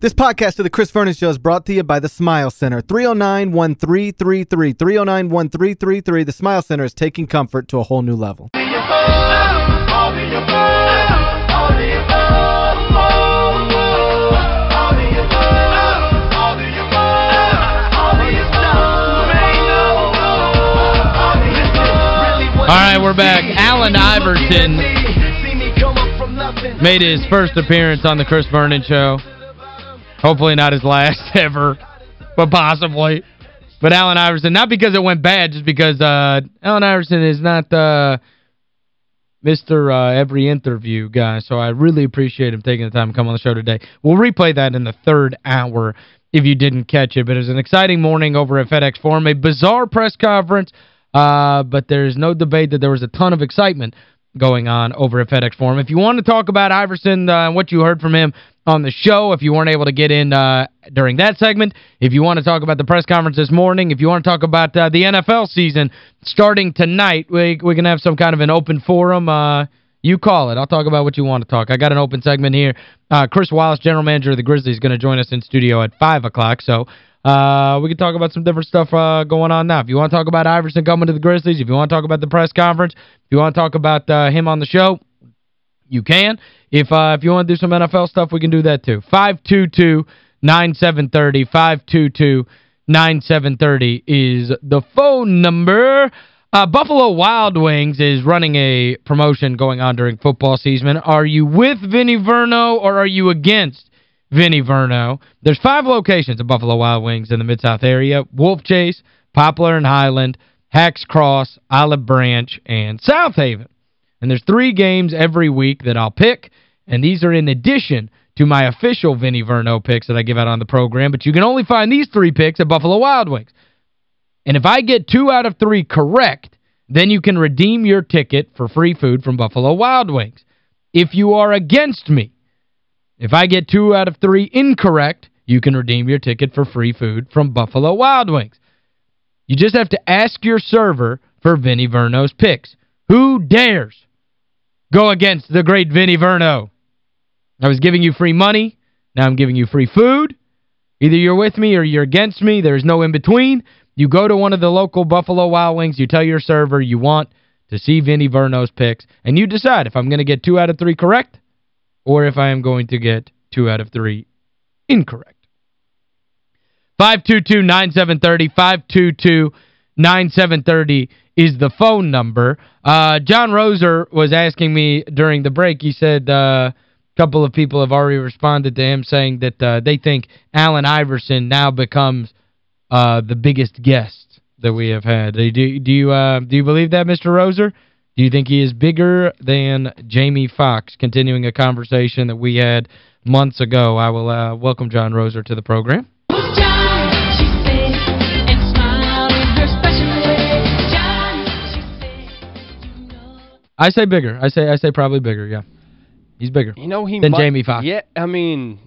This podcast of the Chris Vernon Show is brought to you by the Smile Center. 309-1333. 309-1333. The Smile Center is taking comfort to a whole new level. All right, we're back. Allen Iverson made his first appearance on the Chris Vernon Show. Hopefully not his last ever, but possibly. But Allen Iverson, not because it went bad, just because uh, Allen Iverson is not uh, Mr. Uh, every interview guy. So I really appreciate him taking the time to come on the show today. We'll replay that in the third hour if you didn't catch it. But it was an exciting morning over at FedEx Forum. A bizarre press conference uh, but there's no debate that there was a ton of excitement going on over at FedEx Forum. If you want to talk about Iverson uh, and what you heard from him on the show, if you weren't able to get in uh, during that segment, if you want to talk about the press conference this morning, if you want to talk about uh, the NFL season starting tonight, we, we can have some kind of an open forum. Uh, you call it. I'll talk about what you want to talk. I got an open segment here. Uh, Chris Wallace, general manager of the Grizzlies, is going to join us in studio at 5 o'clock. So uh, we can talk about some different stuff uh, going on now. If you want to talk about Iverson coming to the Grizzlies, if you want to talk about the press conference, if you want to talk about him on the show, you can. If uh, if you want to do some NFL stuff, we can do that too. 522-9730, 522-9730 is the phone number. Uh, Buffalo Wild Wings is running a promotion going on during football season. Are you with Vinny Verno or are you against Vinny Verno. There's five locations of Buffalo Wild Wings in the Mid-South area. Wolf Chase, Poplar and Highland, Hacks Cross, Olive Branch, and South Haven. And there's three games every week that I'll pick, and these are in addition to my official Vinny Verno picks that I give out on the program, but you can only find these three picks at Buffalo Wild Wings. And if I get two out of three correct, then you can redeem your ticket for free food from Buffalo Wild Wings. If you are against me, if I get two out of three incorrect, you can redeem your ticket for free food from Buffalo Wild Wings. You just have to ask your server for Vinny Verno's picks. Who dares go against the great Vinny Verno? I was giving you free money. Now I'm giving you free food. Either you're with me or you're against me. There's no in-between. You go to one of the local Buffalo Wild Wings. You tell your server you want to see Vinny Verno's picks. And you decide if I'm going to get two out of three correct or if I am going to get two out of three incorrect. 522-9730, 522-9730 is the phone number. Uh, John Roser was asking me during the break, he said uh, a couple of people have already responded to him saying that uh, they think Allen Iverson now becomes uh, the biggest guest that we have had. Do, do you uh, do you believe that, Mr. Roser? Do you think he is bigger than Jamie Foxx? Continuing a conversation that we had months ago. I will uh, welcome John Roser to the program. I say bigger. I say I say probably bigger, yeah. He's bigger. You know, he than might, Jamie Foxx. Yeah, I mean,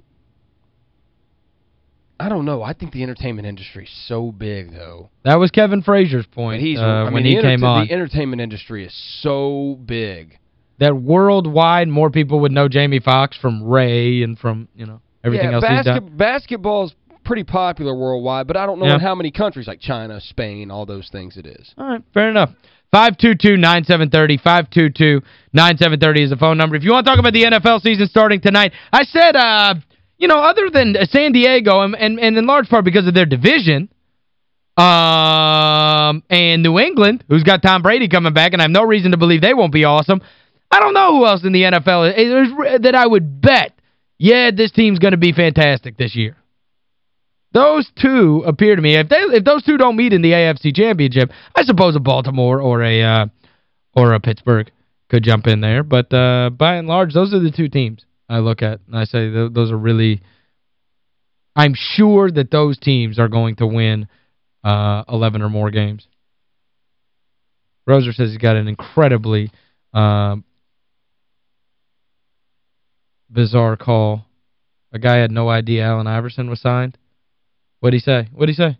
I don't know. I think the entertainment industry is so big, though. That was Kevin Frazier's point he's, uh, when he came on. The entertainment industry is so big. That worldwide, more people would know Jamie Foxx from Ray and from, you know, everything yeah, else basket, he's done. Basketball's pretty popular worldwide, but I don't know yeah. in how many countries, like China, Spain, all those things it is. All right, fair enough. 522-9730, 522-9730 is the phone number. If you want to talk about the NFL season starting tonight, I said, uh, you know, other than San Diego, and, and, and in large part because of their division, um, and New England, who's got Tom Brady coming back, and I have no reason to believe they won't be awesome, I don't know who else in the NFL is, that I would bet, yeah, this team's going to be fantastic this year. Those two appear to me, if they if those two don't meet in the AFC Championship, I suppose a Baltimore or a uh, or a Pittsburgh could jump in there. But uh, by and large, those are the two teams I look at. And I say th those are really I'm sure that those teams are going to win uh, 11 or more games. Roser says he's got an incredibly uh, bizarre call. A guy had no idea Allen Iverson was signed. What'd he say? What'd he say?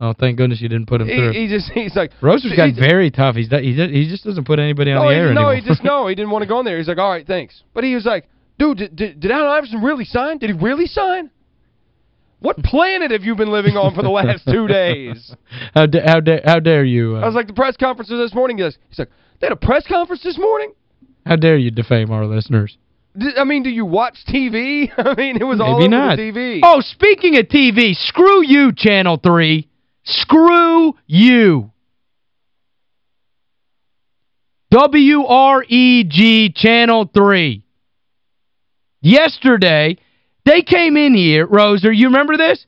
Oh, thank goodness you didn't put him he, through. He just he's like Roser's got very tough. He's he just, he just doesn't put anybody on no, the air he, anymore. No, he just no, he didn't want to go in there. He's like, "All right, thanks." But he was like, Dude, did, did, did Allen Iverson really sign? Did he really sign? What planet have you been living on for the last two days? How, da how, da how dare you? Uh, I was like, the press conference this morning. He's like, they had a press conference this morning? How dare you defame our listeners? I mean, do you watch TV? I mean, it was Maybe all over not. TV. Oh, speaking of TV, screw you, Channel 3. Screw you. WREG Channel 3. Yesterday, they came in here, Roser, you remember this?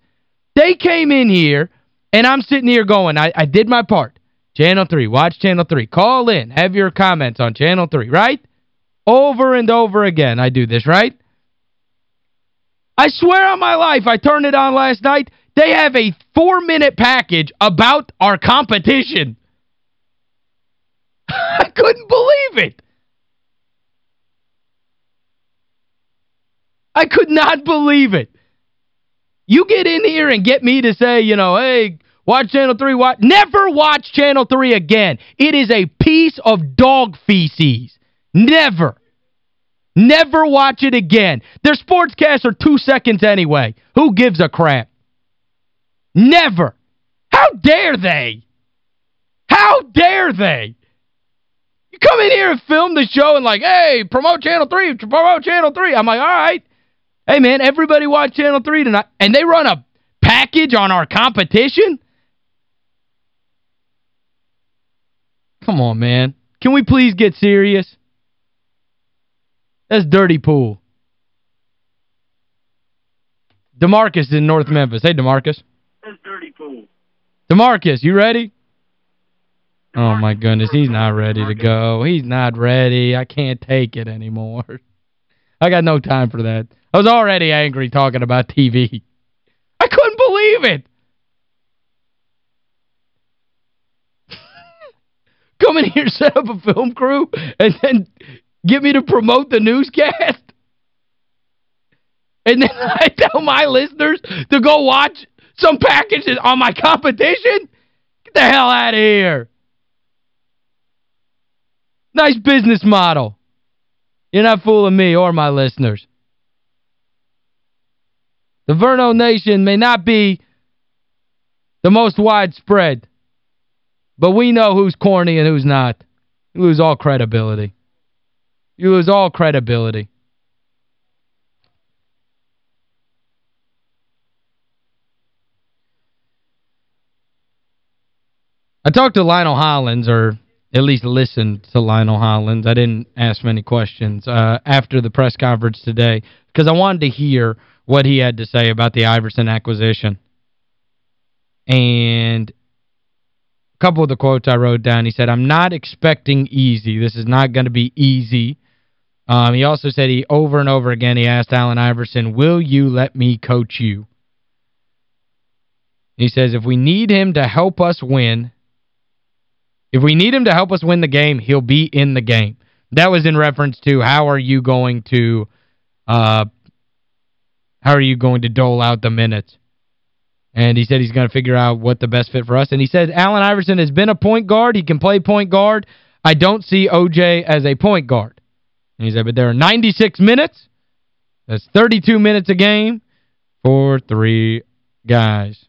They came in here, and I'm sitting here going, I, I did my part. Channel 3, watch Channel 3. Call in, have your comments on Channel 3, right? Over and over again, I do this, right? I swear on my life, I turned it on last night. They have a four-minute package about our competition. I couldn't believe it. I could not believe it. You get in here and get me to say, you know, hey, watch Channel 3. Watch. Never watch Channel 3 again. It is a piece of dog feces. Never. Never watch it again. Their sportscasts are two seconds anyway. Who gives a crap? Never. How dare they? How dare they? You come in here and film the show and like, hey, promote Channel 3, promote Channel 3. I'm like, all right. Hey, man, everybody watch Channel 3 tonight. And they run a package on our competition? Come on, man. Can we please get serious? That's dirty pool. DeMarcus in North Memphis. Hey, DeMarcus. That's dirty pool. DeMarcus, you ready? Oh, my goodness. He's not ready to go. He's not ready. I can't take it anymore. I got no time for that. I was already angry talking about TV. I couldn't believe it. Come in here, set up a film crew, and then get me to promote the newscast? And then I tell my listeners to go watch some packages on my competition? Get the hell out of here. Nice business model. You're not fooling me or my listeners. The Verno Nation may not be the most widespread, but we know who's corny and who's not. You lose all credibility. You lose all credibility. I talked to Lionel Hollins, or at least listened to Lionel Hollins. I didn't ask many questions uh, after the press conference today because I wanted to hear what he had to say about the Iverson acquisition. And a couple of the quotes I wrote down, he said, I'm not expecting easy. This is not going to be easy. Um, he also said he over and over again, he asked Allen Iverson, will you let me coach you? He says, if we need him to help us win, if we need him to help us win the game, he'll be in the game. That was in reference to how are you going to uh, how are you going to dole out the minutes? And he said he's going to figure out what the best fit for us. And he said Allen Iverson has been a point guard. He can play point guard. I don't see O.J. as a point guard. And he said, but there are 96 minutes. That's 32 minutes a game for three guys.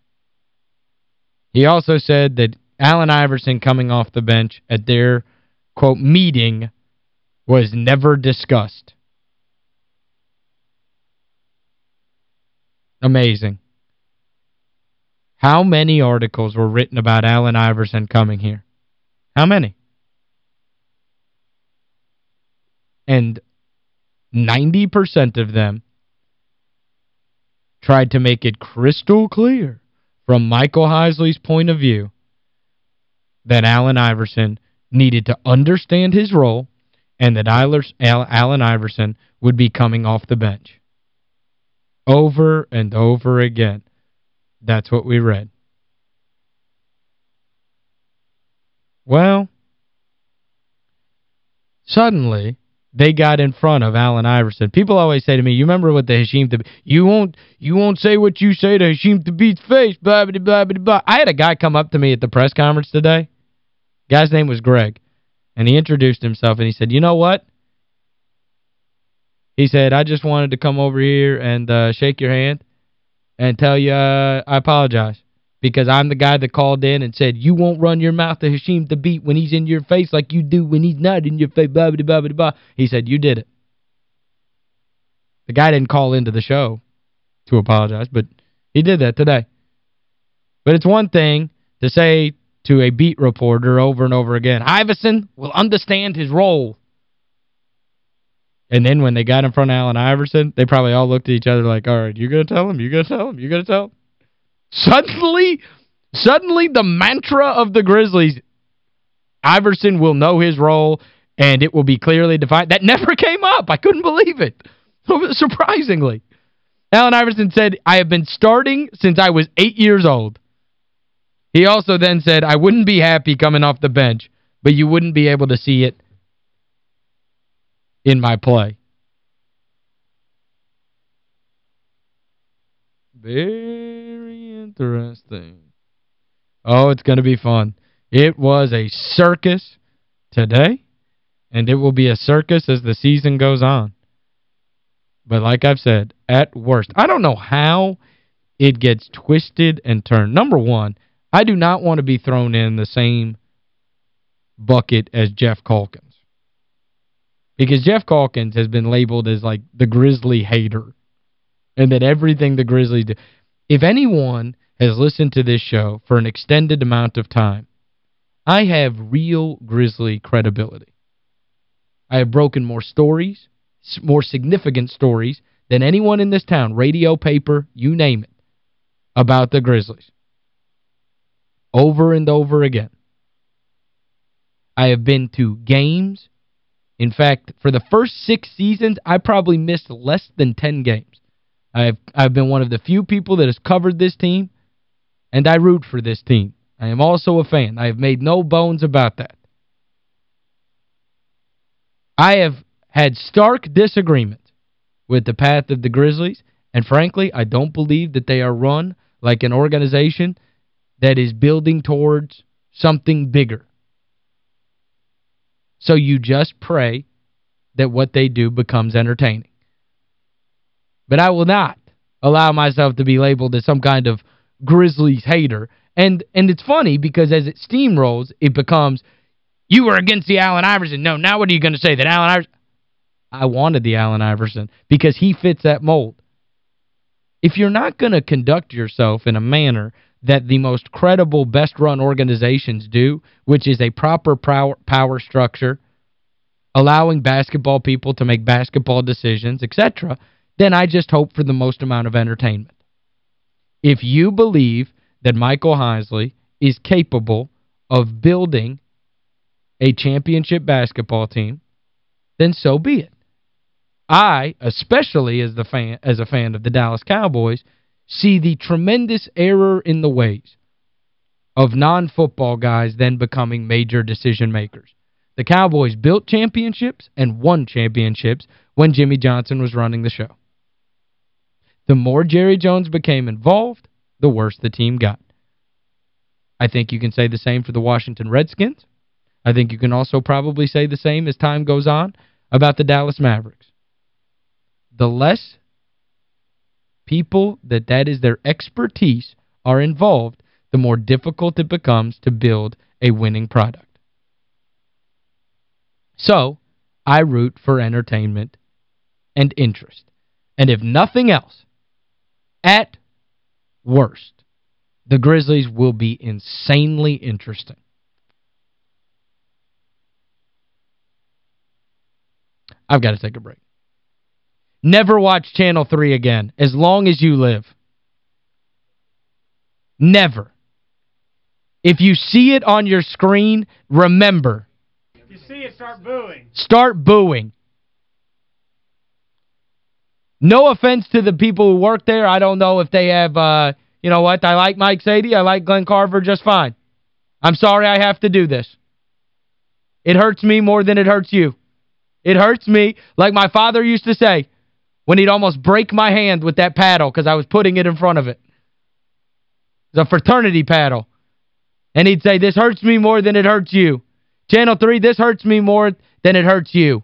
He also said that Allen Iverson coming off the bench at their, quote, meeting was never discussed. Amazing. How many articles were written about Allen Iverson coming here? How many? And 90% of them tried to make it crystal clear from Michael Heisley's point of view that Allen Iverson needed to understand his role and that Allen Iverson would be coming off the bench. Over and over again. That's what we read. Well, suddenly they got in front of Allen Iverson. People always say to me, you remember what the Hasheem Thabeet, you won't you won't say what you say to Hasheem Thabeet's face, blah, blah, blah, blah, blah. I had a guy come up to me at the press conference today. Guy's name was Greg. And he introduced himself and he said, you know what? He said, I just wanted to come over here and uh, shake your hand and tell you uh, I apologize because I'm the guy that called in and said, you won't run your mouth to Hasheem Thabeet when he's in your face like you do when he's not in your face, blah, blah, blah, blah, blah. He said, you did it. The guy didn't call into the show to apologize, but he did that today. But it's one thing to say to a beat reporter over and over again, Iverson will understand his role. And then when they got in front of Allen Iverson, they probably all looked at each other like, all right, you going to tell him? You going to tell him? You going to tell him? Suddenly, suddenly the mantra of the Grizzlies, Iverson will know his role and it will be clearly defined. That never came up. I couldn't believe it. Surprisingly. Allen Iverson said, I have been starting since I was eight years old. He also then said, I wouldn't be happy coming off the bench, but you wouldn't be able to see it in my play. Very interesting. Oh, it's going to be fun. It was a circus today, and it will be a circus as the season goes on. But like I've said, at worst, I don't know how it gets twisted and turned. Number one, I do not want to be thrown in the same bucket as Geoff Calkins. Because Geoff Calkins has been labeled as like the Grizzly hater. And that everything the Grizzlies do. If anyone has listened to this show for an extended amount of time, I have real Grizzly credibility. I have broken more stories more significant stories than anyone in this town, radio, paper, you name it, about the Grizzlies. Over and over again. I have been to games. In fact, for the first six seasons, I probably missed less than 10 games. I've, I've been one of the few people that has covered this team, and I root for this team. I am also a fan. I have made no bones about that. I have had stark disagreement with the path of the Grizzlies, and frankly, I don't believe that they are run like an organization that is building towards something bigger. So you just pray that what they do becomes entertaining. But I will not allow myself to be labeled as some kind of Grizzlies hater. And and it's funny because as it steamrolls, it becomes, you were against the Allen Iverson. No, now what are you going to say? That Allen Iverson... I wanted the Allen Iverson because he fits that mold. If you're not going to conduct yourself in a manner that the most credible, best-run organizations do, which is a proper power, power structure, allowing basketball people to make basketball decisions, etc., then I just hope for the most amount of entertainment. If you believe that Michael Heisley is capable of building a championship basketball team, then so be it. I, especially as the fan as a fan of the Dallas Cowboys, see the tremendous error in the ways of non-football guys then becoming major decision makers. The Cowboys built championships and won championships when Jimmy Johnson was running the show. The more Jerry Jones became involved, the worse the team got. I think you can say the same for the Washington Redskins. I think you can also probably say the same as time goes on about the Dallas Mavericks the less people that that is their expertise are involved, the more difficult it becomes to build a winning product. So, I root for entertainment and interest. And if nothing else, at worst, the Grizzlies will be insanely interesting. I've got to take a break. Never watch Channel 3 again, as long as you live. Never. If you see it on your screen, remember. If you see it, start booing. Start booing. No offense to the people who work there. I don't know if they have, uh, you know what, I like Mike Sadie. I like Glenn Carver just fine. I'm sorry I have to do this. It hurts me more than it hurts you. It hurts me, like my father used to say, when he'd almost break my hand with that paddle because I was putting it in front of it. It's a fraternity paddle. And he'd say, this hurts me more than it hurts you. Channel 3, this hurts me more than it hurts you.